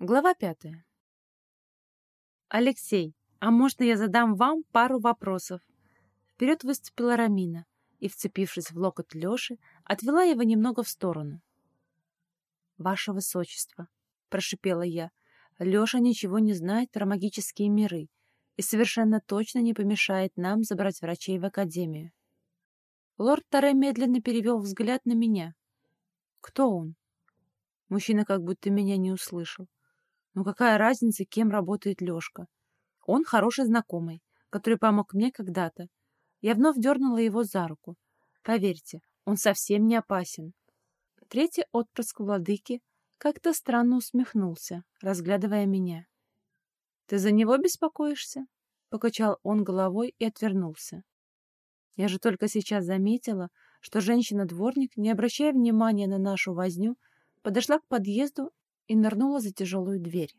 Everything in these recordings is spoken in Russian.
Глава пятая. «Алексей, а можно я задам вам пару вопросов?» Вперед выступила Рамина и, вцепившись в локоть Леши, отвела его немного в сторону. «Ваше Высочество», — прошипела я, — «Леша ничего не знает про магические миры и совершенно точно не помешает нам забрать врачей в Академию». Лорд Таре медленно перевел взгляд на меня. «Кто он?» Мужчина как будто меня не услышал. Ну какая разница, кем работает Лёшка? Он хороший знакомый, который помог мне когда-то. Я вновь дернула его за руку. Поверьте, он совсем не опасен. Третий отпрыск владыки как-то странно усмехнулся, разглядывая меня. «Ты за него беспокоишься?» — покачал он головой и отвернулся. Я же только сейчас заметила, что женщина-дворник, не обращая внимания на нашу возню, подошла к подъезду и нырнула за тяжелую дверь.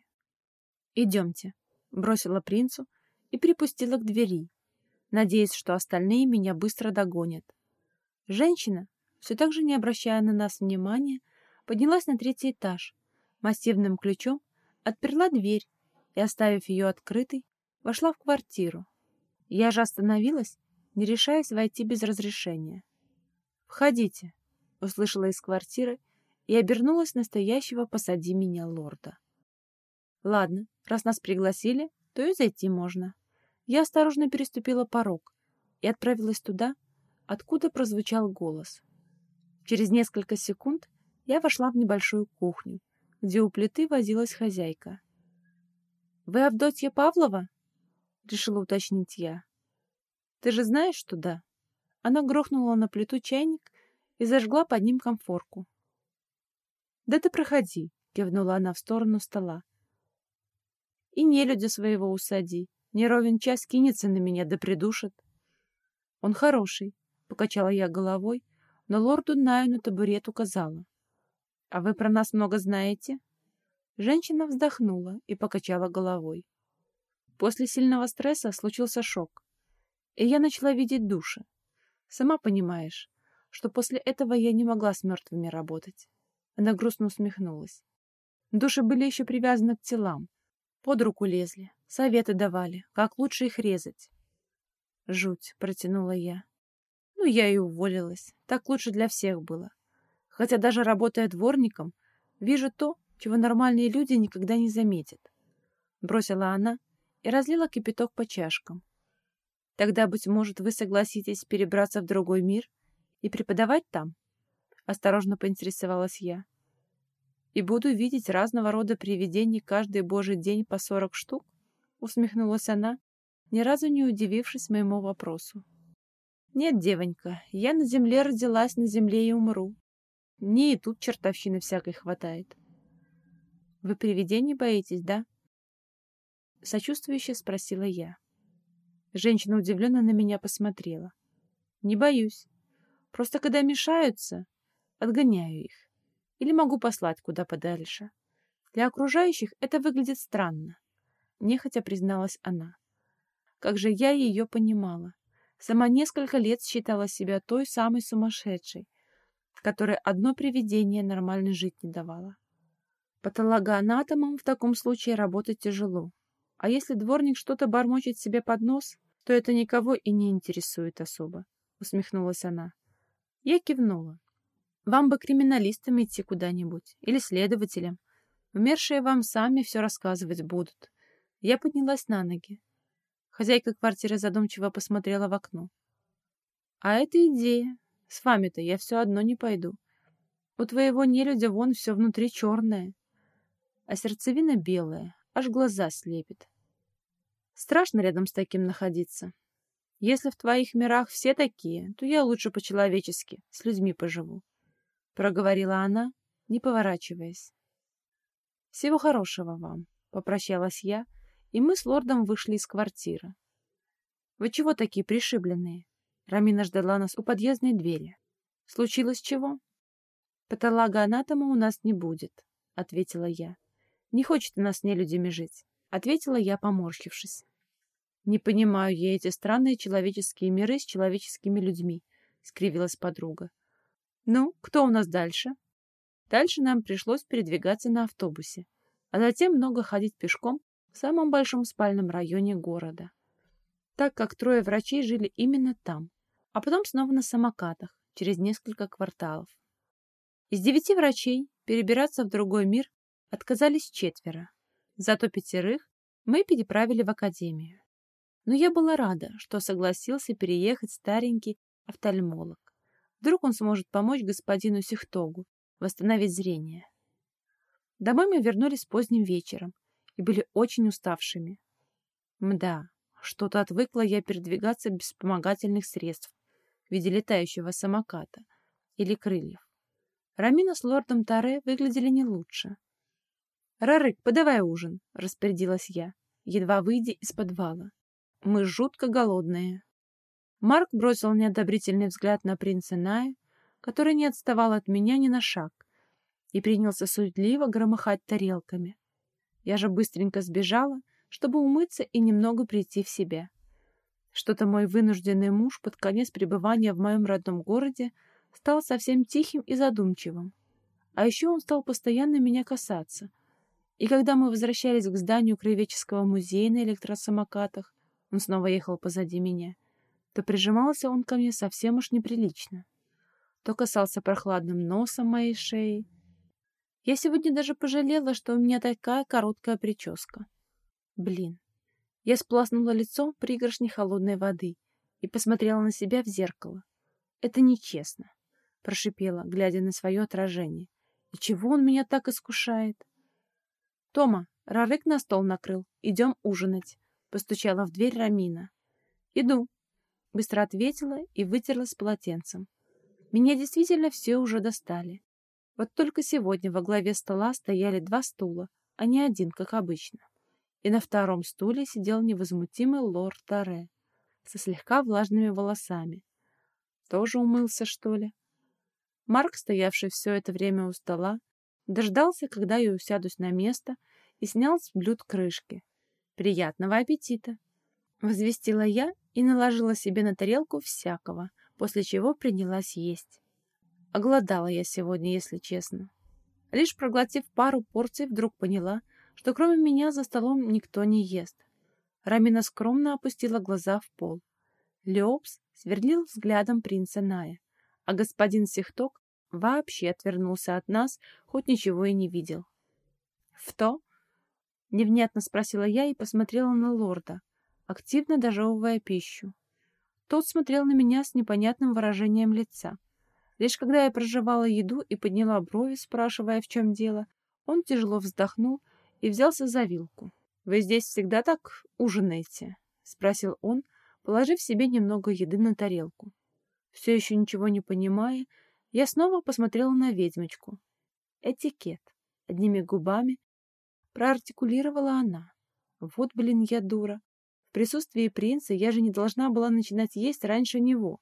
«Идемте», — бросила принцу и припустила к двери, надеясь, что остальные меня быстро догонят. Женщина, все так же не обращая на нас внимания, поднялась на третий этаж, массивным ключом отперла дверь и, оставив ее открытой, вошла в квартиру. Я же остановилась, не решаясь войти без разрешения. «Входите», — услышала из квартиры и обернулась настоящего «посади меня, лорда». Ладно, раз нас пригласили, то и зайти можно. Я осторожно переступила порог и отправилась туда, откуда прозвучал голос. Через несколько секунд я вошла в небольшую кухню, где у плиты возилась хозяйка. «Вы Авдотья Павлова?» — решила уточнить я. «Ты же знаешь, что да?» Она грохнула на плиту чайник и зажгла под ним комфорку. «Да ты проходи», — кивнула она в сторону стола. «И не люди своего усади. Не ровен час кинется на меня да придушит». «Он хороший», — покачала я головой, но лорду Наю на табурет указала. «А вы про нас много знаете?» Женщина вздохнула и покачала головой. После сильного стресса случился шок, и я начала видеть души. Сама понимаешь, что после этого я не могла с мертвыми работать. Она грустно усмехнулась. Души были еще привязаны к телам. Под руку лезли, советы давали, как лучше их резать. Жуть, протянула я. Ну, я и уволилась. Так лучше для всех было. Хотя даже работая дворником, вижу то, чего нормальные люди никогда не заметят. Бросила она и разлила кипяток по чашкам. Тогда, быть может, вы согласитесь перебраться в другой мир и преподавать там? Осторожно поинтересовалась я. И буду видеть разного рода привидений каждый божий день по сорок штук? Усмехнулась она, ни разу не удивившись моему вопросу. Нет, девонька, я на земле родилась, на земле и умру. Мне и тут чертовщины всякой хватает. Вы привидений боитесь, да? Сочувствующе спросила я. Женщина удивленно на меня посмотрела. Не боюсь. Просто когда мешаются, Отгоняю их. Или могу послать куда подальше. Для окружающих это выглядит странно. Нехотя призналась она. Как же я ее понимала. Сама несколько лет считала себя той самой сумасшедшей, которой одно привидение нормально жить не давало. Патологоанатомам в таком случае работать тяжело. А если дворник что-то бормочет себе под нос, то это никого и не интересует особо, — усмехнулась она. Я кивнула. Вам бы криминалистам идти куда-нибудь или следователям. Умершие вам сами все рассказывать будут. Я поднялась на ноги. Хозяйка квартиры задумчиво посмотрела в окно. А это идея. С вами-то я все одно не пойду. У твоего нелюдя вон все внутри черное, а сердцевина белая, аж глаза слепит. Страшно рядом с таким находиться. Если в твоих мирах все такие, то я лучше по-человечески, с людьми поживу проговорила она, не поворачиваясь. «Всего хорошего вам», — попрощалась я, и мы с лордом вышли из квартиры. «Вы чего такие пришибленные?» Рамина ждала нас у подъездной двери. «Случилось чего?» «Патологоанатома у нас не будет», — ответила я. «Не хочет у нас нелюдями жить», — ответила я, поморщившись. «Не понимаю я эти странные человеческие миры с человеческими людьми», — скривилась подруга. Ну, кто у нас дальше? Дальше нам пришлось передвигаться на автобусе. а затем много ходить пешком в самом большом спальном районе города, так как трое врачей жили именно там, а потом снова на самокатах, через несколько кварталов. Из девяти врачей перебираться в другой мир отказались четверо, зато пятерых мы переправили в академию. Но я была рада, что согласился переехать старенький офтальмолог. Вдруг он сможет помочь господину Сихтогу восстановить зрение. Домой мы вернулись поздним вечером и были очень уставшими. Мда, что-то отвыкла я передвигаться без вспомогательных средств в виде летающего самоката или крыльев. Рамина с лордом Таре выглядели не лучше. «Рарык, подавай ужин», — распорядилась я, едва выйдя из подвала. «Мы жутко голодные». Марк бросил неодобрительный взгляд на принца Ная, который не отставал от меня ни на шаг, и принялся суетливо громыхать тарелками. Я же быстренько сбежала, чтобы умыться и немного прийти в себя. Что-то мой вынужденный муж под конец пребывания в моем родном городе стал совсем тихим и задумчивым. А еще он стал постоянно меня касаться. И когда мы возвращались к зданию Краеведческого музея на электросамокатах, он снова ехал позади меня, то прижимался он ко мне совсем уж неприлично. То касался прохладным носом моей шеи. Я сегодня даже пожалела, что у меня такая короткая прическа. Блин. Я спласнула лицо пригоршней холодной воды и посмотрела на себя в зеркало. Это нечестно, прошипела, глядя на свое отражение. И чего он меня так искушает? Тома, Рарык на стол накрыл. Идем ужинать. Постучала в дверь Рамина. Иду. Быстро ответила и вытерлась полотенцем. Меня действительно все уже достали. Вот только сегодня во главе стола стояли два стула, а не один, как обычно и на втором стуле сидел невозмутимый лорд Таре со слегка влажными волосами. Тоже умылся, что ли? Марк, стоявший все это время у стола, дождался, когда я усядусь на место, и снял с блюд крышки. «Приятного аппетита!» Возвестила я и наложила себе на тарелку всякого, после чего принялась есть. Оголодала я сегодня, если честно. Лишь проглотив пару порций, вдруг поняла, что кроме меня за столом никто не ест. Рамина скромно опустила глаза в пол. Леопс сверлил взглядом принца Ная, а господин Сихток вообще отвернулся от нас, хоть ничего и не видел. «В то?» — невнятно спросила я и посмотрела на лорда, активно дожевывая пищу. Тот смотрел на меня с непонятным выражением лица. Лишь когда я прожевала еду и подняла брови, спрашивая, в чем дело, он тяжело вздохнул и взялся за вилку. «Вы здесь всегда так ужинаете?» — спросил он, положив себе немного еды на тарелку. Все еще ничего не понимая, я снова посмотрела на ведьмочку. «Этикет», — одними губами проартикулировала она. «Вот, блин, я дура. В присутствии принца я же не должна была начинать есть раньше него.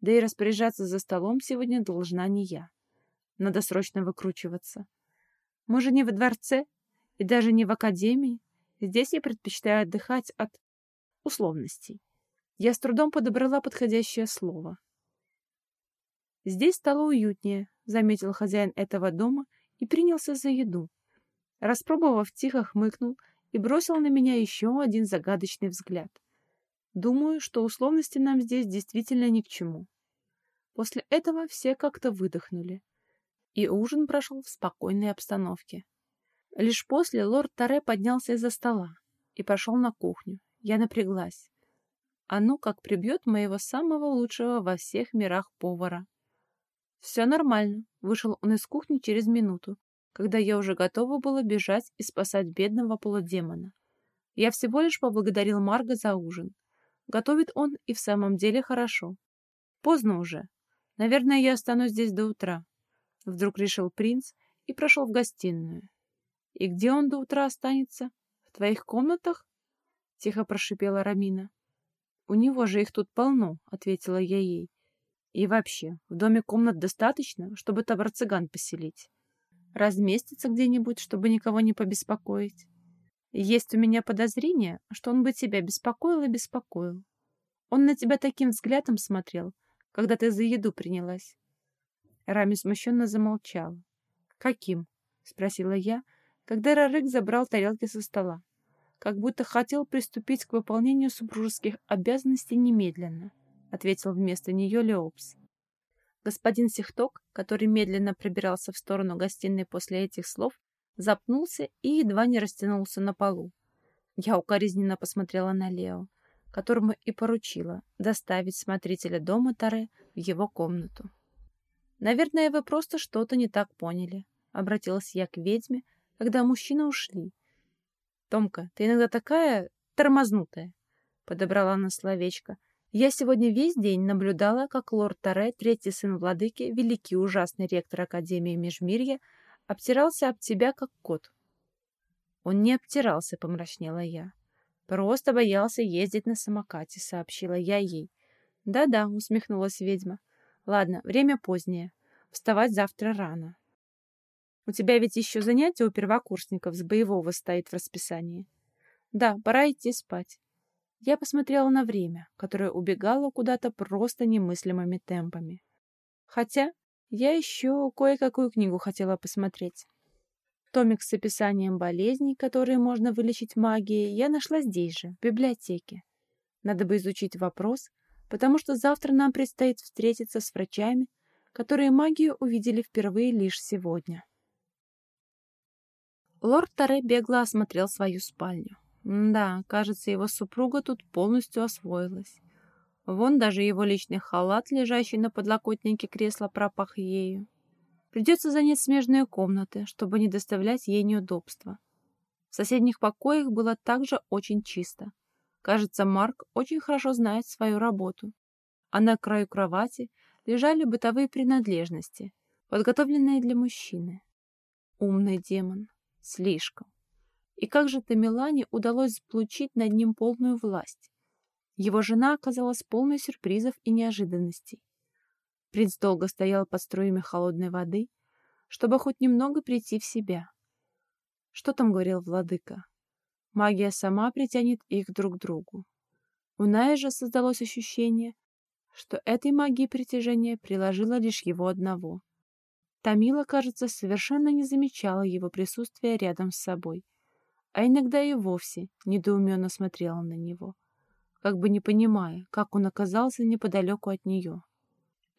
Да и распоряжаться за столом сегодня должна не я. Надо срочно выкручиваться. Мы же не во дворце, и даже не в академии. Здесь я предпочитаю отдыхать от условностей. Я с трудом подобрала подходящее слово. Здесь стало уютнее, заметил хозяин этого дома и принялся за еду. Распробовав, тихо хмыкнул и бросил на меня еще один загадочный взгляд. Думаю, что условности нам здесь действительно ни к чему. После этого все как-то выдохнули, и ужин прошел в спокойной обстановке. Лишь после лорд Таре поднялся из-за стола и пошел на кухню. Я напряглась. А ну как прибьет моего самого лучшего во всех мирах повара. Все нормально. Вышел он из кухни через минуту, когда я уже готова была бежать и спасать бедного полудемона. Я всего лишь поблагодарил Марга за ужин. Готовит он и в самом деле хорошо. Поздно уже. Наверное, я останусь здесь до утра. Вдруг решил принц и прошел в гостиную. «И где он до утра останется? В твоих комнатах?» — тихо прошипела Рамина. «У него же их тут полно», — ответила я ей. «И вообще, в доме комнат достаточно, чтобы табар-цыган поселить. Разместиться где-нибудь, чтобы никого не побеспокоить. Есть у меня подозрение, что он бы тебя беспокоил и беспокоил. Он на тебя таким взглядом смотрел, когда ты за еду принялась». Рами смущенно замолчала. «Каким?» — спросила я, когда Рарык забрал тарелки со стола, как будто хотел приступить к выполнению супружеских обязанностей немедленно, ответил вместо нее Леопс. Господин Сихток, который медленно пробирался в сторону гостиной после этих слов, запнулся и едва не растянулся на полу. Я укоризненно посмотрела на Лео, которому и поручила доставить смотрителя дома Таре в его комнату. «Наверное, вы просто что-то не так поняли», — обратилась я к ведьме, когда мужчины ушли. «Томка, ты иногда такая тормознутая», — подобрала она словечко, — я сегодня весь день наблюдала, как лорд Таре, третий сын владыки, великий ужасный ректор Академии Межмирья, обтирался об тебя, как кот. Он не обтирался, помрачнела я. Просто боялся ездить на самокате, сообщила я ей. Да-да, усмехнулась ведьма. Ладно, время позднее. Вставать завтра рано. У тебя ведь еще занятия у первокурсников с боевого стоит в расписании. Да, пора идти спать. Я посмотрела на время, которое убегало куда-то просто немыслимыми темпами. Хотя я еще кое-какую книгу хотела посмотреть. Томик с описанием болезней, которые можно вылечить магией, я нашла здесь же, в библиотеке. Надо бы изучить вопрос, потому что завтра нам предстоит встретиться с врачами, которые магию увидели впервые лишь сегодня. Лорд Таре бегло осмотрел свою спальню. Да, кажется, его супруга тут полностью освоилась. Вон даже его личный халат, лежащий на подлокотнике кресла, пропах ею. Придется занять смежные комнаты, чтобы не доставлять ей неудобства. В соседних покоях было также очень чисто. Кажется, Марк очень хорошо знает свою работу. А на краю кровати лежали бытовые принадлежности, подготовленные для мужчины. Умный демон. Слишком. И как же Тамилане удалось заполучить над ним полную власть? Его жена оказалась полной сюрпризов и неожиданностей. Принц долго стоял под струями холодной воды, чтобы хоть немного прийти в себя. Что там говорил владыка? Магия сама притянет их друг к другу. У Ная же создалось ощущение, что этой магии притяжения приложила лишь его одного. Тамила, кажется, совершенно не замечала его присутствия рядом с собой а иногда и вовсе недоуменно смотрела на него, как бы не понимая, как он оказался неподалеку от нее.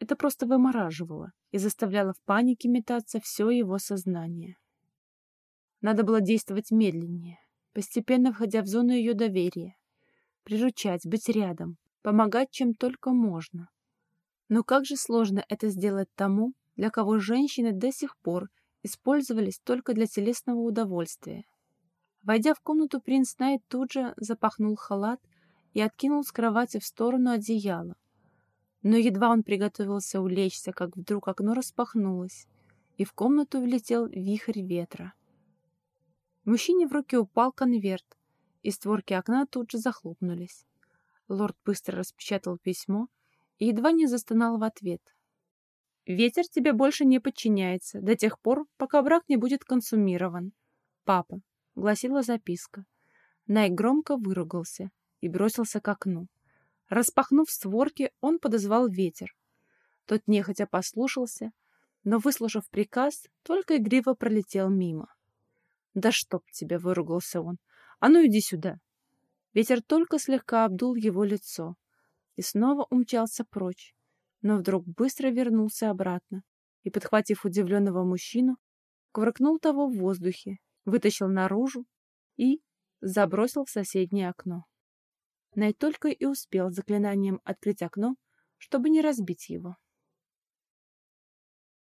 Это просто вымораживало и заставляло в панике метаться все его сознание. Надо было действовать медленнее, постепенно входя в зону ее доверия, приручать, быть рядом, помогать чем только можно. Но как же сложно это сделать тому, для кого женщины до сих пор использовались только для телесного удовольствия. Войдя в комнату, принц Найт тут же запахнул халат и откинул с кровати в сторону одеяла. Но едва он приготовился улечься, как вдруг окно распахнулось, и в комнату влетел вихрь ветра. Мужчине в руки упал конверт, и створки окна тут же захлопнулись. Лорд быстро распечатал письмо и едва не застонал в ответ. «Ветер тебе больше не подчиняется до тех пор, пока брак не будет консумирован. Папа» гласила записка. Най громко выругался и бросился к окну. Распахнув створки, он подозвал ветер. Тот нехотя послушался, но, выслушав приказ, только игриво пролетел мимо. «Да чтоб тебя!» — выругался он. «А ну иди сюда!» Ветер только слегка обдул его лицо и снова умчался прочь, но вдруг быстро вернулся обратно и, подхватив удивленного мужчину, кувыркнул того в воздухе вытащил наружу и забросил в соседнее окно. Найт только и успел заклинанием открыть окно, чтобы не разбить его.